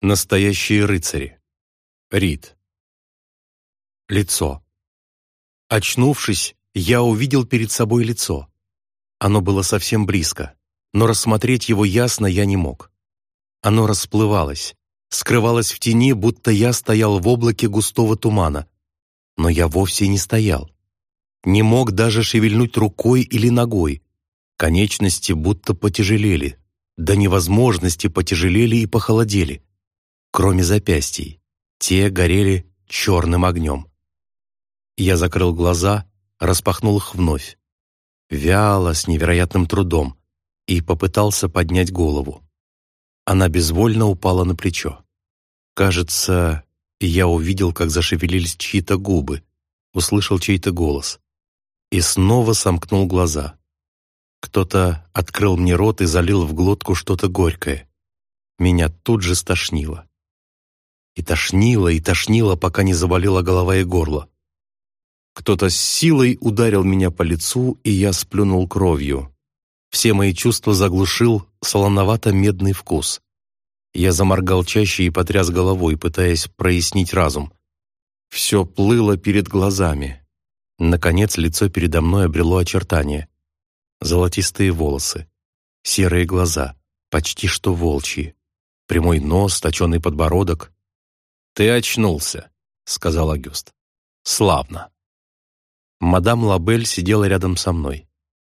Настоящие рыцари. Рид. Лицо. Очнувшись, я увидел перед собой лицо. Оно было совсем близко, но рассмотреть его ясно я не мог. Оно расплывалось, скрывалось в тени, будто я стоял в облаке густого тумана. Но я вовсе не стоял. Не мог даже шевельнуть рукой или ногой. Конечности будто потяжелели. До невозможности потяжелели и похолодели. Кроме запястий. Те горели черным огнем. Я закрыл глаза, распахнул их вновь. Вяло, с невероятным трудом, и попытался поднять голову. Она безвольно упала на плечо. Кажется, я увидел, как зашевелились чьи-то губы, услышал чей-то голос. И снова сомкнул глаза. Кто-то открыл мне рот и залил в глотку что-то горькое. Меня тут же стошнило. И тошнило, и тошнило, пока не заболела голова и горло. Кто-то с силой ударил меня по лицу, и я сплюнул кровью. Все мои чувства заглушил солоновато-медный вкус. Я заморгал чаще и потряс головой, пытаясь прояснить разум. Все плыло перед глазами. Наконец лицо передо мной обрело очертания. Золотистые волосы, серые глаза, почти что волчьи, прямой нос, точеный подбородок. «Ты очнулся», — сказал Агюст. «Славно». Мадам Лабель сидела рядом со мной.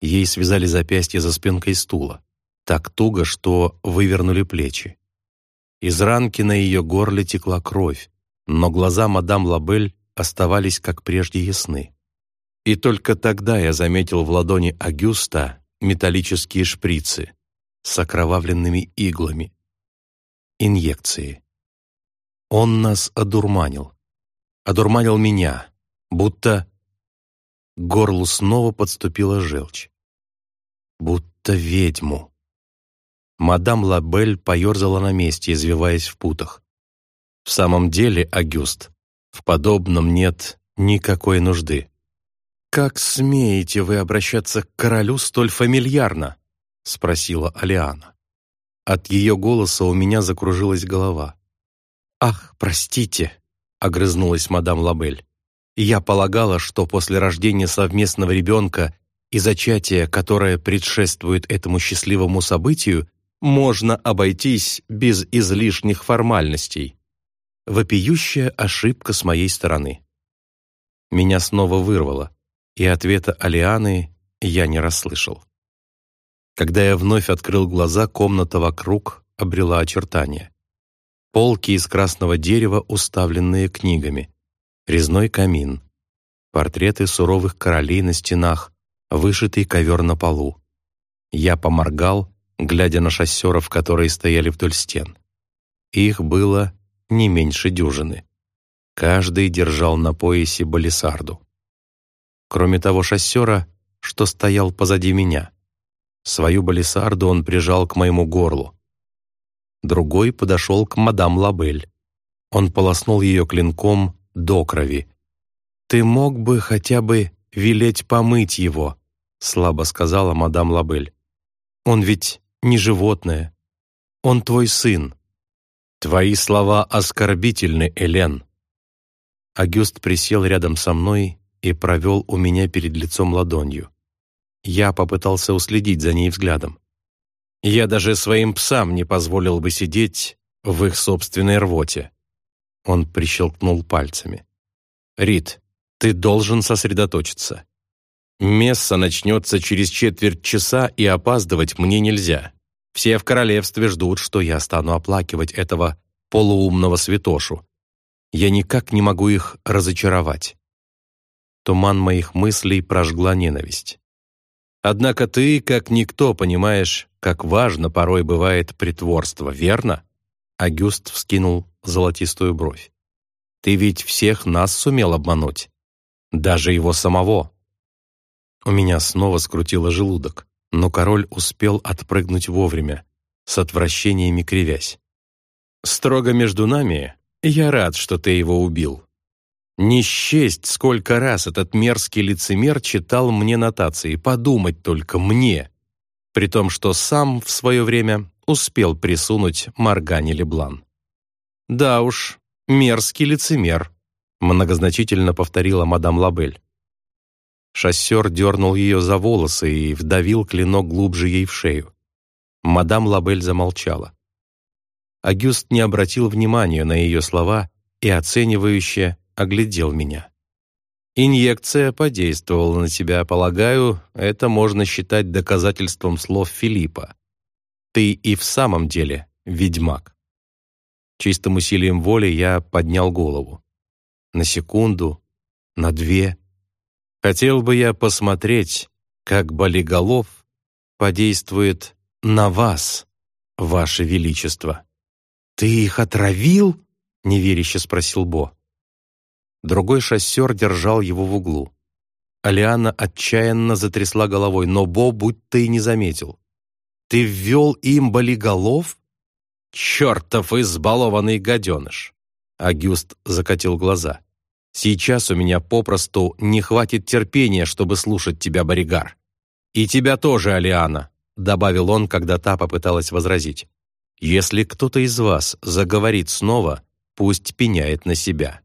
Ей связали запястье за спинкой стула. Так туго, что вывернули плечи. Из ранки на ее горле текла кровь, но глаза мадам Лабель оставались как прежде ясны. И только тогда я заметил в ладони Агюста металлические шприцы с окровавленными иглами. Инъекции. Он нас одурманил. Одурманил меня, будто к горлу снова подступила желчь. Будто ведьму. Мадам Лабель поерзала на месте, извиваясь в путах. В самом деле, Агюст, в подобном нет никакой нужды. «Как смеете вы обращаться к королю столь фамильярно?» — спросила Алиана. От ее голоса у меня закружилась голова. «Ах, простите!» — огрызнулась мадам Лабель. Я полагала, что после рождения совместного ребенка и зачатия, которое предшествует этому счастливому событию, можно обойтись без излишних формальностей. Вопиющая ошибка с моей стороны. Меня снова вырвало, и ответа Алианы я не расслышал. Когда я вновь открыл глаза, комната вокруг обрела очертания. Полки из красного дерева, уставленные книгами резной камин, портреты суровых королей на стенах, вышитый ковер на полу. Я поморгал, глядя на шоссеров, которые стояли вдоль стен. Их было не меньше дюжины. Каждый держал на поясе балисарду. Кроме того шоссера, что стоял позади меня. Свою балисарду он прижал к моему горлу. Другой подошел к мадам Лабель. Он полоснул ее клинком до крови. «Ты мог бы хотя бы велеть помыть его», слабо сказала мадам Лабель. «Он ведь не животное. Он твой сын». «Твои слова оскорбительны, Элен». Агюст присел рядом со мной и провел у меня перед лицом ладонью. Я попытался уследить за ней взглядом. Я даже своим псам не позволил бы сидеть в их собственной рвоте. Он прищелкнул пальцами. «Рид, ты должен сосредоточиться. Месса начнется через четверть часа, и опаздывать мне нельзя. Все в королевстве ждут, что я стану оплакивать этого полуумного святошу. Я никак не могу их разочаровать». Туман моих мыслей прожгла ненависть. Однако ты, как никто, понимаешь, как важно порой бывает притворство, верно? Агюст вскинул золотистую бровь. «Ты ведь всех нас сумел обмануть. Даже его самого». У меня снова скрутило желудок, но король успел отпрыгнуть вовремя, с отвращениями кривясь. «Строго между нами, я рад, что ты его убил. Не счесть, сколько раз этот мерзкий лицемер читал мне нотации, подумать только мне, при том, что сам в свое время успел присунуть Маргане Леблан. «Да уж, мерзкий лицемер», — многозначительно повторила мадам Лабель. Шоссер дернул ее за волосы и вдавил клинок глубже ей в шею. Мадам Лабель замолчала. Агюст не обратил внимания на ее слова и оценивающе оглядел меня. «Инъекция подействовала на тебя, полагаю, это можно считать доказательством слов Филиппа. Ты и в самом деле ведьмак». Чистым усилием воли я поднял голову. На секунду, на две. Хотел бы я посмотреть, как болиголов подействует на вас, ваше величество. «Ты их отравил?» — неверяще спросил Бо. Другой шоссер держал его в углу. Алиана отчаянно затрясла головой, но Бо будто и не заметил. «Ты ввел им болиголов?» «Чертов избалованный гаденыш!» Агюст закатил глаза. «Сейчас у меня попросту не хватит терпения, чтобы слушать тебя, Боригар. И тебя тоже, Алиана», добавил он, когда та попыталась возразить. «Если кто-то из вас заговорит снова, пусть пеняет на себя».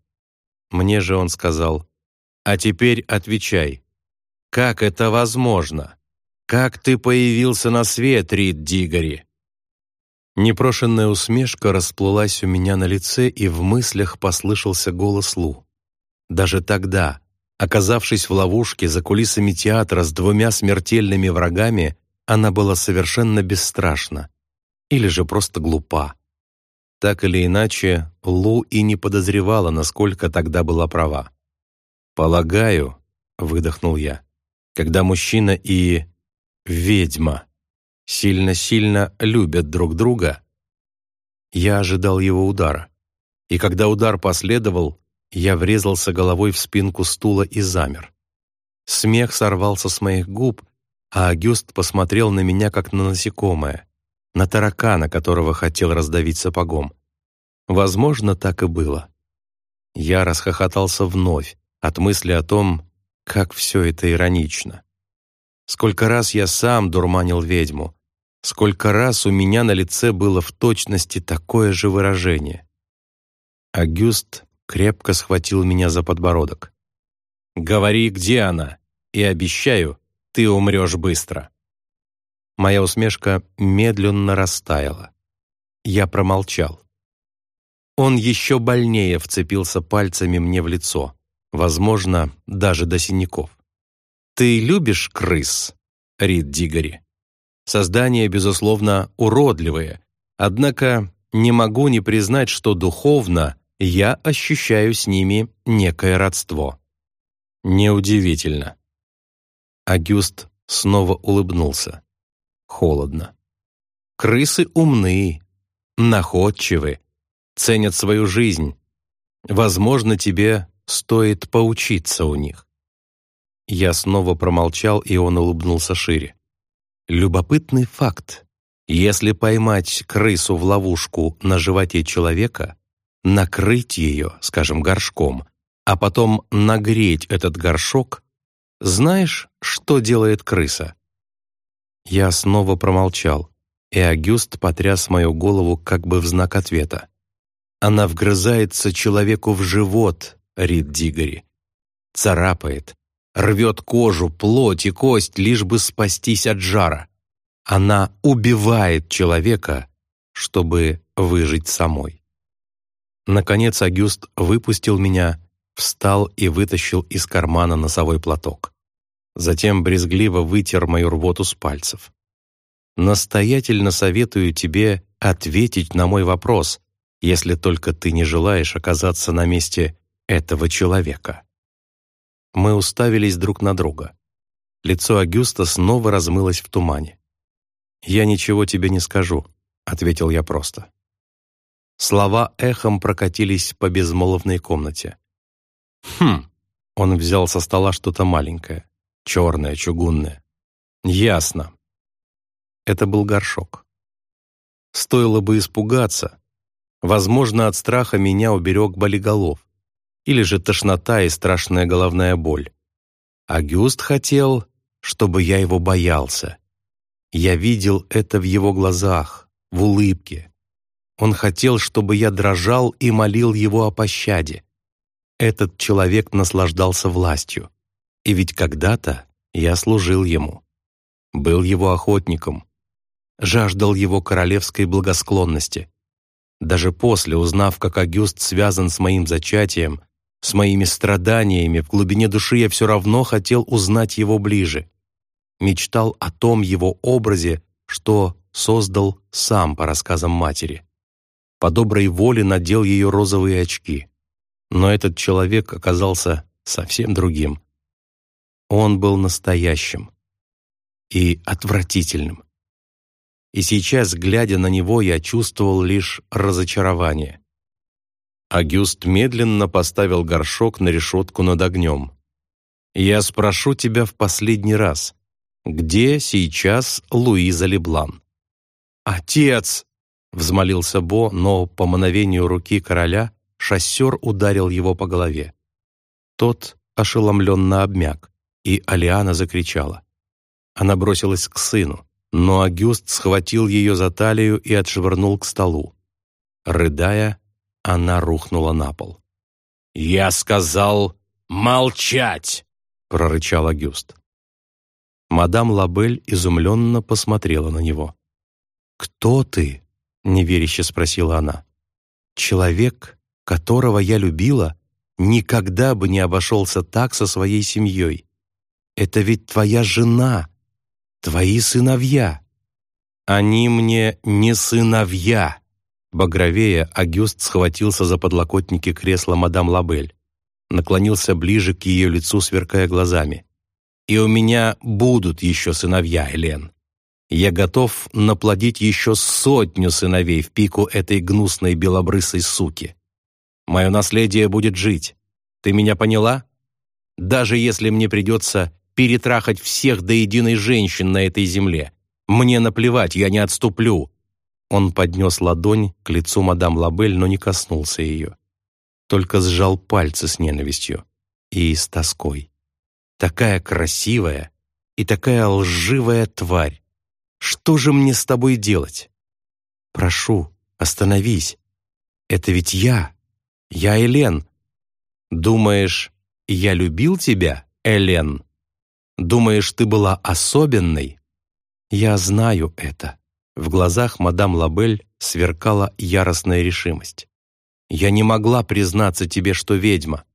Мне же он сказал, «А теперь отвечай. Как это возможно? Как ты появился на свет, Рид Дигори?» Непрошенная усмешка расплылась у меня на лице, и в мыслях послышался голос Лу. Даже тогда, оказавшись в ловушке за кулисами театра с двумя смертельными врагами, она была совершенно бесстрашна или же просто глупа. Так или иначе, Лу и не подозревала, насколько тогда была права. «Полагаю», — выдохнул я, «когда мужчина и ведьма сильно-сильно любят друг друга, я ожидал его удара. И когда удар последовал, я врезался головой в спинку стула и замер. Смех сорвался с моих губ, а Агюст посмотрел на меня, как на насекомое, на таракана, которого хотел раздавить сапогом. Возможно, так и было. Я расхохотался вновь от мысли о том, как все это иронично. Сколько раз я сам дурманил ведьму, сколько раз у меня на лице было в точности такое же выражение. Агюст крепко схватил меня за подбородок. «Говори, где она, и обещаю, ты умрешь быстро». Моя усмешка медленно растаяла. Я промолчал. Он еще больнее вцепился пальцами мне в лицо, возможно, даже до синяков. «Ты любишь крыс, Рид Дигори?» Создания, безусловно, уродливые, однако не могу не признать, что духовно я ощущаю с ними некое родство. Неудивительно. Агюст снова улыбнулся. Холодно. Крысы умны, находчивы, ценят свою жизнь. Возможно, тебе стоит поучиться у них. Я снова промолчал, и он улыбнулся шире. Любопытный факт. Если поймать крысу в ловушку на животе человека, накрыть ее, скажем, горшком, а потом нагреть этот горшок, знаешь, что делает крыса? Я снова промолчал, и Агюст потряс мою голову как бы в знак ответа. Она вгрызается человеку в живот, Рид Дигори. Царапает, рвет кожу, плоть и кость, лишь бы спастись от жара. Она убивает человека, чтобы выжить самой. Наконец Агюст выпустил меня, встал и вытащил из кармана носовой платок. Затем брезгливо вытер мою рвоту с пальцев. «Настоятельно советую тебе ответить на мой вопрос, если только ты не желаешь оказаться на месте этого человека». Мы уставились друг на друга. Лицо Агюста снова размылось в тумане. «Я ничего тебе не скажу», — ответил я просто. Слова эхом прокатились по безмолвной комнате. «Хм!» — он взял со стола что-то маленькое черное, чугунное. Ясно. Это был горшок. Стоило бы испугаться. Возможно, от страха меня уберег болиголов. Или же тошнота и страшная головная боль. Агюст хотел, чтобы я его боялся. Я видел это в его глазах, в улыбке. Он хотел, чтобы я дрожал и молил его о пощаде. Этот человек наслаждался властью. И ведь когда-то я служил ему. Был его охотником. Жаждал его королевской благосклонности. Даже после, узнав, как Агюст связан с моим зачатием, с моими страданиями, в глубине души я все равно хотел узнать его ближе. Мечтал о том его образе, что создал сам по рассказам матери. По доброй воле надел ее розовые очки. Но этот человек оказался совсем другим. Он был настоящим и отвратительным. И сейчас, глядя на него, я чувствовал лишь разочарование. Агюст медленно поставил горшок на решетку над огнем. «Я спрошу тебя в последний раз, где сейчас Луиза Леблан?» «Отец!» — взмолился Бо, но по мановению руки короля шоссер ударил его по голове. Тот ошеломленно обмяк, и Алиана закричала. Она бросилась к сыну, но Агюст схватил ее за талию и отшвырнул к столу. Рыдая, она рухнула на пол. «Я сказал молчать!» — прорычал Агюст. Мадам Лабель изумленно посмотрела на него. «Кто ты?» — неверяще спросила она. «Человек, которого я любила, никогда бы не обошелся так со своей семьей. Это ведь твоя жена, твои сыновья». «Они мне не сыновья», Багровея, Агюст схватился за подлокотники кресла мадам Лабель, наклонился ближе к ее лицу, сверкая глазами. «И у меня будут еще сыновья, Элен. Я готов наплодить еще сотню сыновей в пику этой гнусной белобрысой суки. Мое наследие будет жить. Ты меня поняла? Даже если мне придется перетрахать всех до единой женщин на этой земле, мне наплевать, я не отступлю. Он поднес ладонь к лицу мадам Лабель, но не коснулся ее. Только сжал пальцы с ненавистью и с тоской. «Такая красивая и такая лживая тварь! Что же мне с тобой делать? Прошу, остановись. Это ведь я. Я Элен. Думаешь, я любил тебя, Элен? Думаешь, ты была особенной? Я знаю это. В глазах мадам Лабель сверкала яростная решимость. «Я не могла признаться тебе, что ведьма,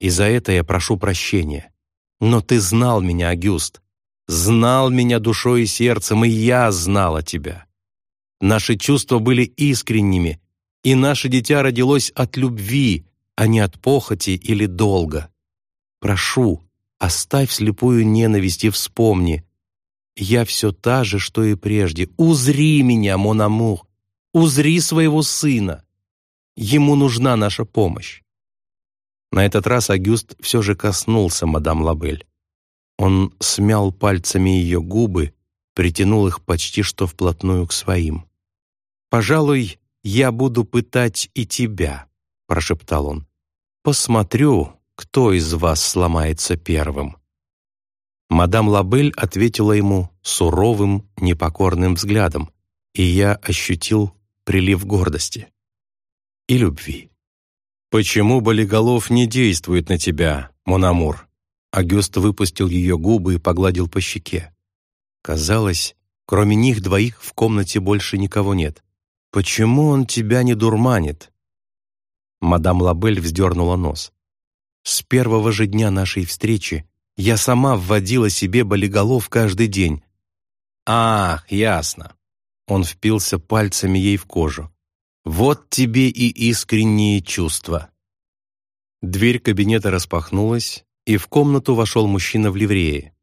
и за это я прошу прощения. Но ты знал меня, Агюст, знал меня душой и сердцем, и я знала тебя. Наши чувства были искренними, и наше дитя родилось от любви, а не от похоти или долга. Прошу, оставь слепую ненависть и вспомни, я все та же, что и прежде. Узри меня, Монамур, узри своего сына. Ему нужна наша помощь. На этот раз Агюст все же коснулся мадам Лабель. Он смял пальцами ее губы, притянул их почти что вплотную к своим. «Пожалуй, я буду пытать и тебя», — прошептал он. «Посмотрю, кто из вас сломается первым». Мадам Лабель ответила ему суровым, непокорным взглядом, и я ощутил прилив гордости и любви. «Почему болиголов не действует на тебя, Монамур?» Агюст выпустил ее губы и погладил по щеке. Казалось, кроме них двоих в комнате больше никого нет. «Почему он тебя не дурманит?» Мадам Лабель вздернула нос. «С первого же дня нашей встречи я сама вводила себе болиголов каждый день. Ах, ясно. Он впился пальцами ей в кожу. Вот тебе и искренние чувства. Дверь кабинета распахнулась, и в комнату вошел мужчина в ливрее.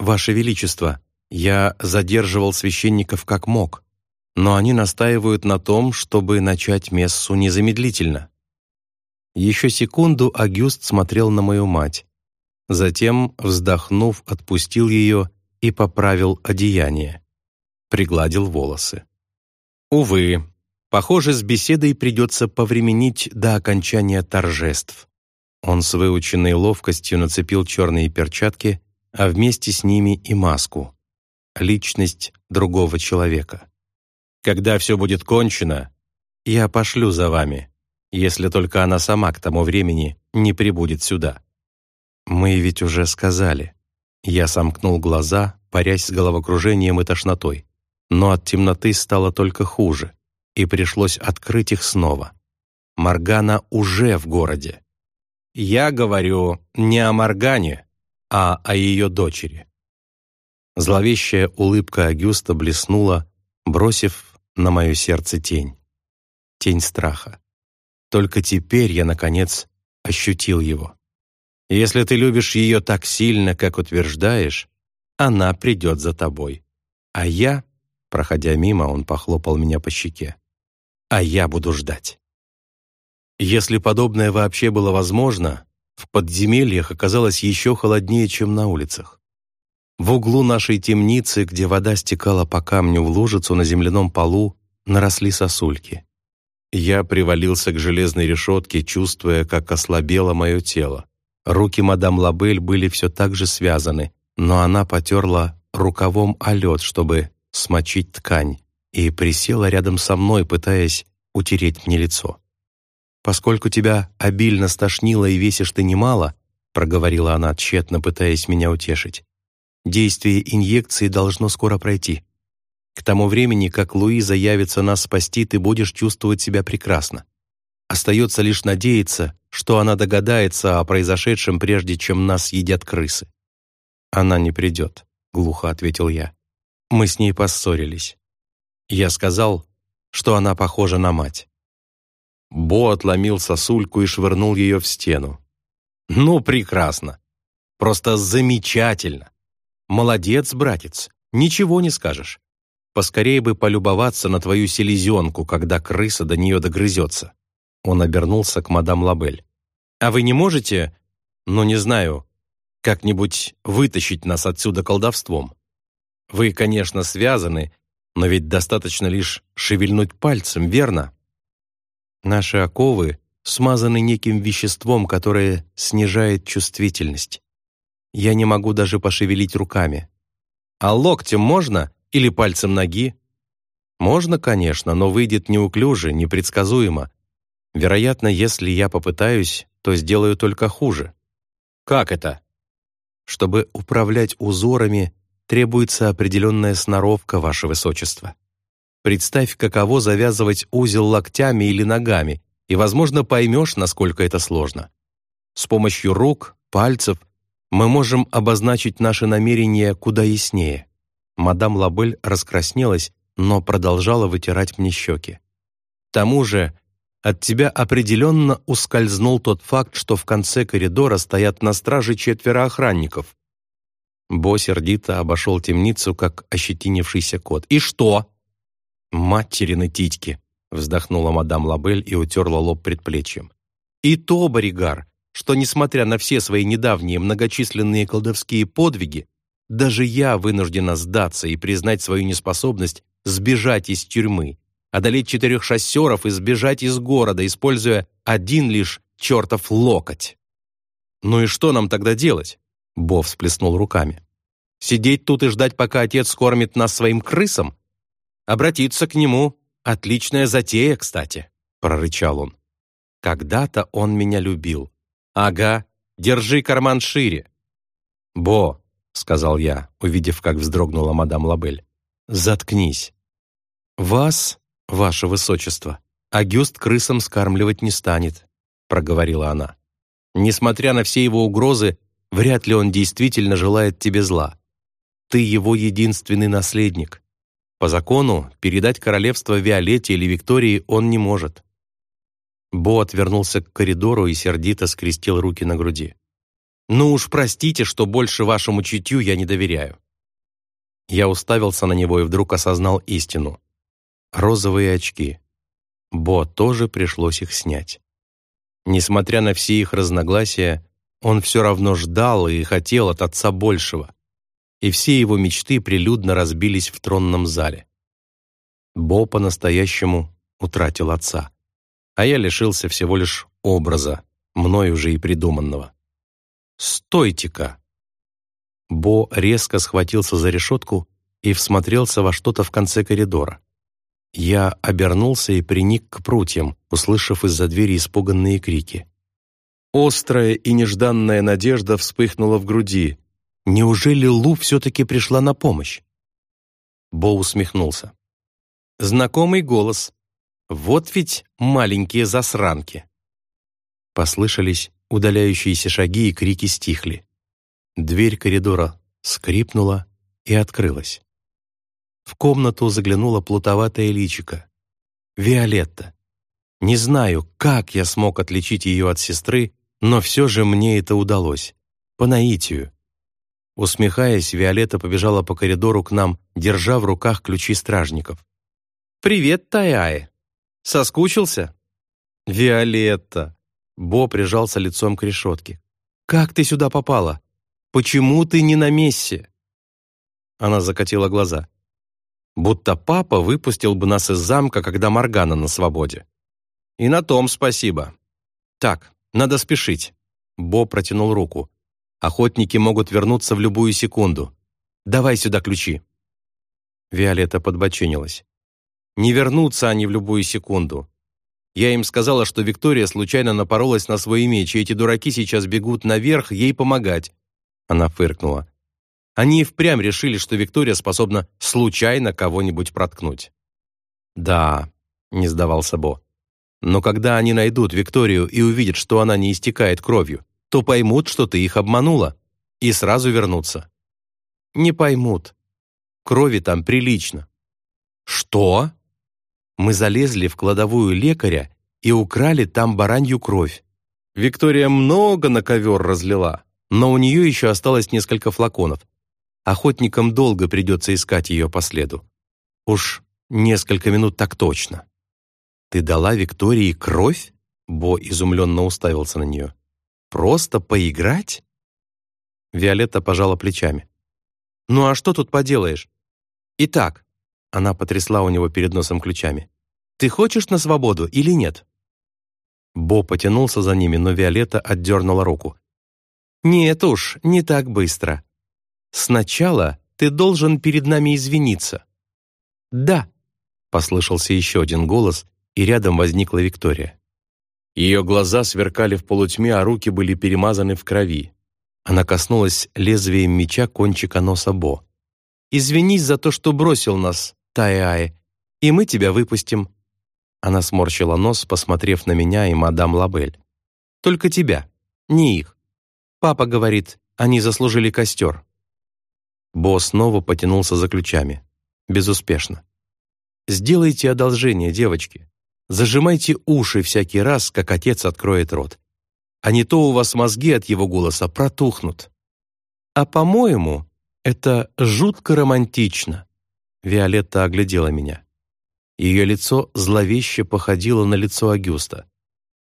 «Ваше Величество, я задерживал священников как мог, но они настаивают на том, чтобы начать мессу незамедлительно». Еще секунду Агюст смотрел на мою мать. Затем, вздохнув, отпустил ее и поправил одеяние. Пригладил волосы. Увы, похоже, с беседой придется повременить до окончания торжеств. Он с выученной ловкостью нацепил черные перчатки, а вместе с ними и маску. Личность другого человека. Когда все будет кончено, Я пошлю за вами, если только она сама к тому времени не прибудет сюда». «Мы ведь уже сказали». Я сомкнул глаза, парясь с головокружением и тошнотой. Но от темноты стало только хуже, и пришлось открыть их снова. Моргана уже в городе. Я говорю не о Моргане, а о ее дочери. Зловещая улыбка Агюста блеснула, бросив на мое сердце тень. Тень страха. Только теперь я, наконец, ощутил его. Если ты любишь ее так сильно, как утверждаешь, она придет за тобой. А я, проходя мимо, он похлопал меня по щеке. А я буду ждать. Если подобное вообще было возможно, в подземельях оказалось еще холоднее, чем на улицах. В углу нашей темницы, где вода стекала по камню в лужицу на земляном полу, наросли сосульки. Я привалился к железной решетке, чувствуя, как ослабело мое тело. Руки мадам Лабель были все так же связаны, но она потерла рукавом о лед, чтобы смочить ткань, и присела рядом со мной, пытаясь утереть мне лицо. «Поскольку тебя обильно стошнило и весишь ты немало», проговорила она, тщетно пытаясь меня утешить, «действие инъекции должно скоро пройти. К тому времени, как Луиза явится нас спасти, ты будешь чувствовать себя прекрасно. Остается лишь надеяться, что она догадается о произошедшем, прежде чем нас едят крысы. «Она не придет», — глухо ответил я. Мы с ней поссорились. Я сказал, что она похожа на мать. Бо отломил сосульку и швырнул ее в стену. «Ну, прекрасно! Просто замечательно! Молодец, братец, ничего не скажешь. Поскорее бы полюбоваться на твою селезенку, когда крыса до нее догрызется». Он обернулся к мадам Лабель. «А вы не можете, ну, не знаю, как-нибудь вытащить нас отсюда колдовством? Вы, конечно, связаны, но ведь достаточно лишь шевельнуть пальцем, верно? Наши оковы смазаны неким веществом, которое снижает чувствительность. Я не могу даже пошевелить руками. А локтем можно или пальцем ноги? Можно, конечно, но выйдет неуклюже, непредсказуемо. Вероятно, если я попытаюсь, то сделаю только хуже. Как это? Чтобы управлять узорами, требуется определенная сноровка, Ваше Высочество. Представь, каково завязывать узел локтями или ногами, и, возможно, поймешь, насколько это сложно. С помощью рук, пальцев мы можем обозначить наши намерения куда яснее. Мадам Лабель раскраснелась, но продолжала вытирать мне щеки. К тому же, от тебя определенно ускользнул тот факт, что в конце коридора стоят на страже четверо охранников. Бо сердито обошел темницу, как ощетинившийся кот. «И что?» «Материны титьки!» — вздохнула мадам Лабель и утерла лоб предплечьем. «И то, Боригар, что, несмотря на все свои недавние многочисленные колдовские подвиги, даже я вынуждена сдаться и признать свою неспособность сбежать из тюрьмы, одолеть четырех шоссеров и сбежать из города, используя один лишь чертов локоть. «Ну и что нам тогда делать?» Бо всплеснул руками. «Сидеть тут и ждать, пока отец кормит нас своим крысам? Обратиться к нему — отличная затея, кстати», — прорычал он. «Когда-то он меня любил. Ага, держи карман шире». «Бо», — сказал я, увидев, как вздрогнула мадам Лабель, — «заткнись». «Вас, ваше высочество, Агюст крысам скармливать не станет», — проговорила она. «Несмотря на все его угрозы, вряд ли он действительно желает тебе зла. Ты его единственный наследник. По закону передать королевство Виолетте или Виктории он не может. Бо отвернулся к коридору и сердито скрестил руки на груди. «Ну уж простите, что больше вашему чутью я не доверяю». Я уставился на него и вдруг осознал истину. Розовые очки. Бо тоже пришлось их снять. Несмотря на все их разногласия, он все равно ждал и хотел от отца большего и все его мечты прилюдно разбились в тронном зале. Бо по-настоящему утратил отца, а я лишился всего лишь образа, мной уже и придуманного. «Стойте-ка!» Бо резко схватился за решетку и всмотрелся во что-то в конце коридора. Я обернулся и приник к прутьям, услышав из-за двери испуганные крики. Острая и нежданная надежда вспыхнула в груди. Неужели Лу все-таки пришла на помощь? Бо усмехнулся. Знакомый голос. Вот ведь маленькие засранки. Послышались удаляющиеся шаги и крики стихли. Дверь коридора скрипнула и открылась. В комнату заглянула плутоватая личико. Виолетта. Не знаю, как я смог отличить ее от сестры, но все же мне это удалось. По наитию. Усмехаясь, Виолетта побежала по коридору к нам, держа в руках ключи стражников. «Привет, Таяэ! Соскучился?» «Виолетта!» Бо прижался лицом к решетке. «Как ты сюда попала? Почему ты не на мессе?» Она закатила глаза. Будто папа выпустил бы нас из замка, когда Моргана на свободе. И на том спасибо. Так, надо спешить. Бо протянул руку. Охотники могут вернуться в любую секунду. Давай сюда ключи. Виолетта подбоченилась. Не вернутся они в любую секунду. Я им сказала, что Виктория случайно напоролась на свой меч, и эти дураки сейчас бегут наверх ей помогать. Она фыркнула. Они и впрямь решили, что Виктория способна случайно кого-нибудь проткнуть. «Да», — не сдавался Бо. Но когда они найдут Викторию и увидят, что она не истекает кровью, то поймут, что ты их обманула, и сразу вернутся. Не поймут. Крови там прилично. Что? Мы залезли в кладовую лекаря и украли там баранью кровь. Виктория много на ковер разлила, но у нее еще осталось несколько флаконов. Охотникам долго придется искать ее по следу. Уж несколько минут так точно. «Ты дала Виктории кровь?» Бо изумленно уставился на нее. «Просто поиграть?» Виолетта пожала плечами. «Ну а что тут поделаешь? Итак», она потрясла у него перед носом ключами, «ты хочешь на свободу или нет?» Бо потянулся за ними, но Виолетта отдернула руку. «Нет уж, не так быстро. Сначала ты должен перед нами извиниться». «Да», — послышался еще один голос, и рядом возникла Виктория. Ее глаза сверкали в полутьме, а руки были перемазаны в крови. Она коснулась лезвием меча кончика носа Бо. «Извинись за то, что бросил нас, Тайай, и мы тебя выпустим». Она сморщила нос, посмотрев на меня и мадам Лабель. «Только тебя, не их. Папа говорит, они заслужили костер». Бо снова потянулся за ключами. Безуспешно. «Сделайте одолжение, девочки. Зажимайте уши всякий раз, как отец откроет рот. А не то у вас мозги от его голоса протухнут. А по-моему, это жутко романтично. Виолетта оглядела меня. Ее лицо зловеще походило на лицо Агюста.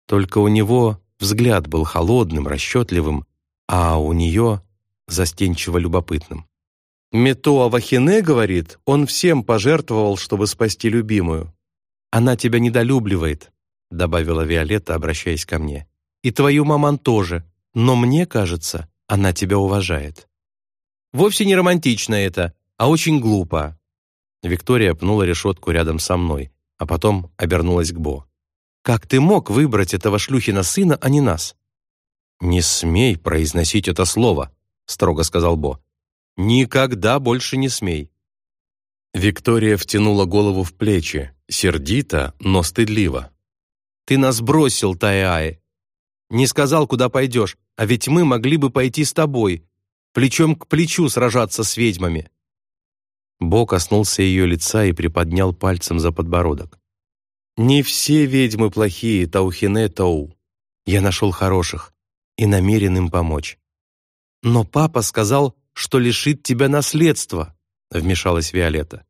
Только у него взгляд был холодным, расчетливым, а у нее застенчиво любопытным. Метоа Вахине говорит, он всем пожертвовал, чтобы спасти любимую. «Она тебя недолюбливает», — добавила Виолетта, обращаясь ко мне. «И твою маман тоже, но мне кажется, она тебя уважает». «Вовсе не романтично это, а очень глупо». Виктория пнула решетку рядом со мной, а потом обернулась к Бо. «Как ты мог выбрать этого шлюхина сына, а не нас?» «Не смей произносить это слово», — строго сказал Бо. «Никогда больше не смей». Виктория втянула голову в плечи, сердито, но стыдливо. «Ты нас бросил, Тайаи. Не сказал, куда пойдешь, а ведь мы могли бы пойти с тобой, плечом к плечу сражаться с ведьмами». Бо коснулся ее лица и приподнял пальцем за подбородок. «Не все ведьмы плохие, Таухине Тау. Я нашел хороших и намерен им помочь. Но папа сказал, что лишит тебя наследства», — вмешалась Виолетта.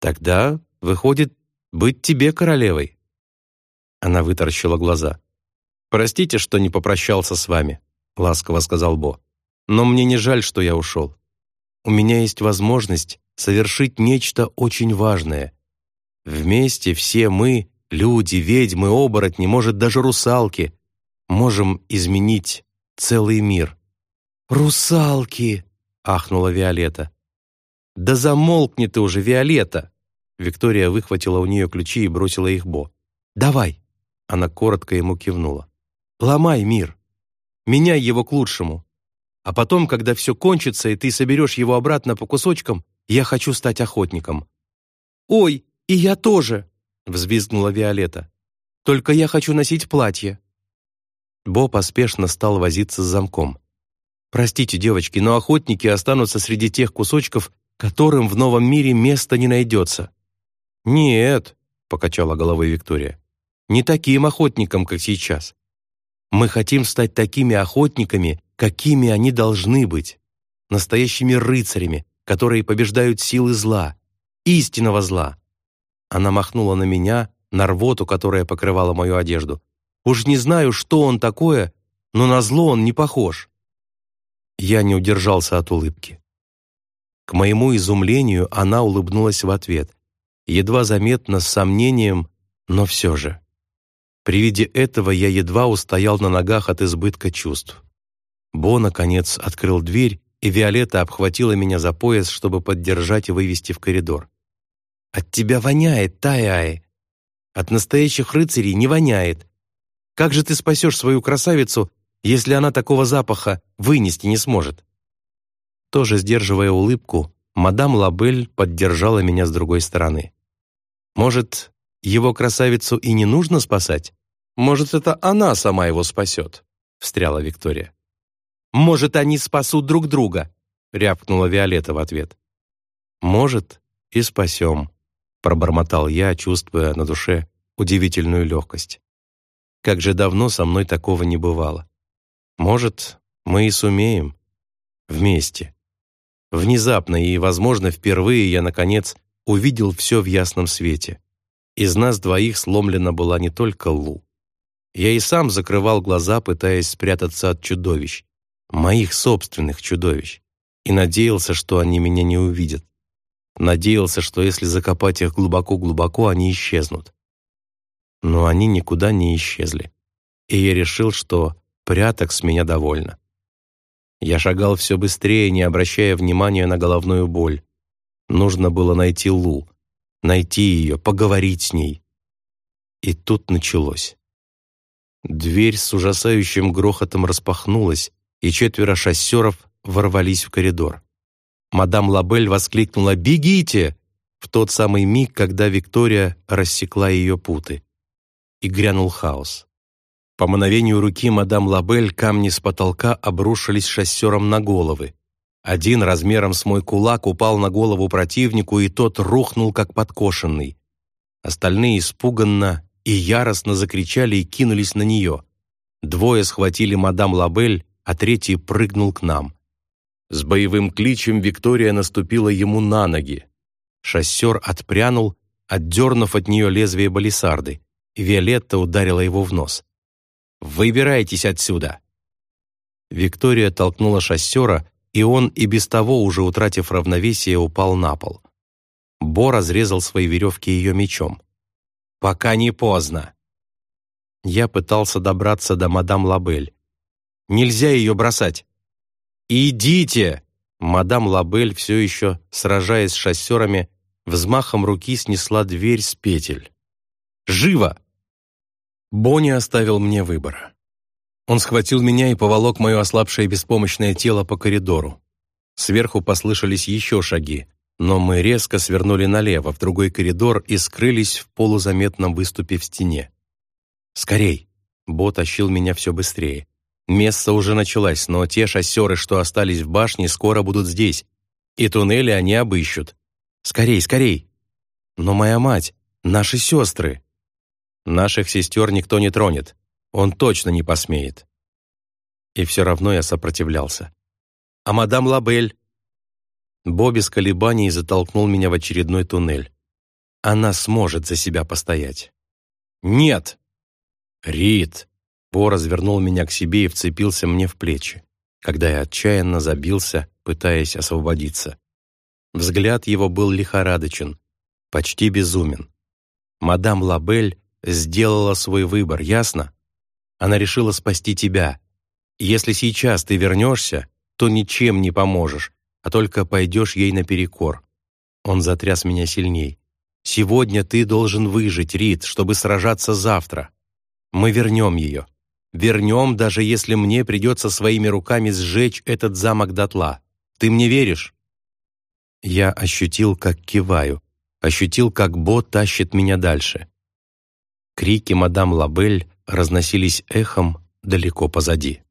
«Тогда, выходит, быть тебе королевой». Она вытаращила глаза. «Простите, что не попрощался с вами», — ласково сказал Бо. «Но мне не жаль, что я ушел. У меня есть возможность совершить нечто очень важное. Вместе все мы, люди, ведьмы, оборотни, может, даже русалки, можем изменить целый мир». «Русалки!» — ахнула Виолетта. «Да замолкни ты уже, Виолетта!» Виктория выхватила у нее ключи и бросила их Бо. «Давай!» Она коротко ему кивнула. «Ломай мир! Меняй его к лучшему! А потом, когда все кончится, и ты соберешь его обратно по кусочкам, я хочу стать охотником». «Ой, и я тоже!» — взвизгнула Виолетта. «Только я хочу носить платье». Бо поспешно стал возиться с замком. «Простите, девочки, но охотники останутся среди тех кусочков, которым в новом мире места не найдется». «Нет», — покачала головой Виктория, «не таким охотникам, как сейчас. Мы хотим стать такими охотниками, какими они должны быть, настоящими рыцарями, которые побеждают силы зла, истинного зла». Она махнула на меня, на рвоту, которая покрывала мою одежду. Уж не знаю, что он такое, но на зло он не похож. Я не удержался от улыбки. К моему изумлению она улыбнулась в ответ, едва заметно, с сомнением, но все же. При виде этого я едва устоял на ногах от избытка чувств. Бо, наконец, открыл дверь, и Виолетта обхватила меня за пояс, чтобы поддержать и вывести в коридор. «От тебя воняет, Тай-Ай! От настоящих рыцарей не воняет. Как же ты спасешь свою красавицу, если она такого запаха вынести не сможет?» Тоже сдерживая улыбку, мадам Лабель поддержала меня с другой стороны. «Может, его красавицу и не нужно спасать? Может, это она сама его спасет?» — встряла Виктория. «Может, они спасут друг друга?» — рявкнула Виолетта в ответ. «Может, и спасем», — пробормотал я, чувствуя на душе удивительную легкость. Как же давно со мной такого не бывало. Может, мы и сумеем. Вместе. Внезапно и, возможно, впервые я, наконец, увидел все в ясном свете. Из нас двоих сломлена была не только Лу. Я и сам закрывал глаза, пытаясь спрятаться от чудовищ, моих собственных чудовищ, и надеялся, что они меня не увидят. Надеялся, что если закопать их глубоко-глубоко, они исчезнут. Но они никуда не исчезли, и я решил, что пряток с меня довольно. Я шагал все быстрее, не обращая внимания на головную боль. Нужно было найти Лу, найти ее, поговорить с ней. И тут началось. Дверь с ужасающим грохотом распахнулась, и четверо шоссеров ворвались в коридор. Мадам Лабель воскликнула «Бегите!» в тот самый миг, когда Виктория рассекла ее путы. И грянул хаос. По мановению руки мадам Лабель камни с потолка обрушились шоссером на головы. Один размером с мой кулак упал на голову противнику, и тот рухнул, как подкошенный. Остальные испуганно и яростно закричали и кинулись на нее. Двое схватили мадам Лабель, а третий прыгнул к нам. С боевым кличем Виктория наступила ему на ноги. Шоссер отпрянул, отдернув от нее лезвие балисарды, Виолетта ударила его в нос. Выбирайтесь отсюда!» Виктория толкнула шоссера, и он, и без того, уже утратив равновесие, упал на пол. Бо разрезал свои веревки ее мечом. «Пока не поздно!» Я пытался добраться до мадам Лабель. «Нельзя ее бросать!» «Идите!» Мадам Лабель, все еще сражаясь с шоссерами, взмахом руки снесла дверь с петель. «Живо!» Бонни оставил мне выбор. Он схватил меня и поволок мое ослабшее беспомощное тело по коридору. Сверху послышались еще шаги, но мы резко свернули налево, в другой коридор и скрылись в полузаметном выступе в стене. «Скорей!» Бо тащил меня все быстрее. Месса уже началась, но те шоссеры, что остались в башне, скоро будут здесь, и туннели они обыщут. «Скорей, скорей!» «Но моя мать, наши сестры!» Наших сестер никто не тронет. Он точно не посмеет. И все равно я сопротивлялся. «А мадам Лабель?» Бобби с колебаний затолкнул меня в очередной туннель. Она сможет за себя постоять. «Нет!» «Рит!» Бо развернул меня к себе и вцепился мне в плечи, когда я отчаянно забился, пытаясь освободиться. Взгляд его был лихорадочен, почти безумен. Мадам Лабель сделала свой выбор, ясно? Она решила спасти тебя. Если сейчас ты вернешься, то ничем не поможешь, а только пойдешь ей наперекор. Он затряс меня сильней. Сегодня ты должен выжить, Рид, чтобы сражаться завтра. Мы вернем ее. Вернем, даже если мне придется своими руками сжечь этот замок дотла. Ты мне веришь?» Я ощутил, как киваю, ощутил, как Бо тащит меня дальше. Крики мадам Лабель разносились эхом далеко позади.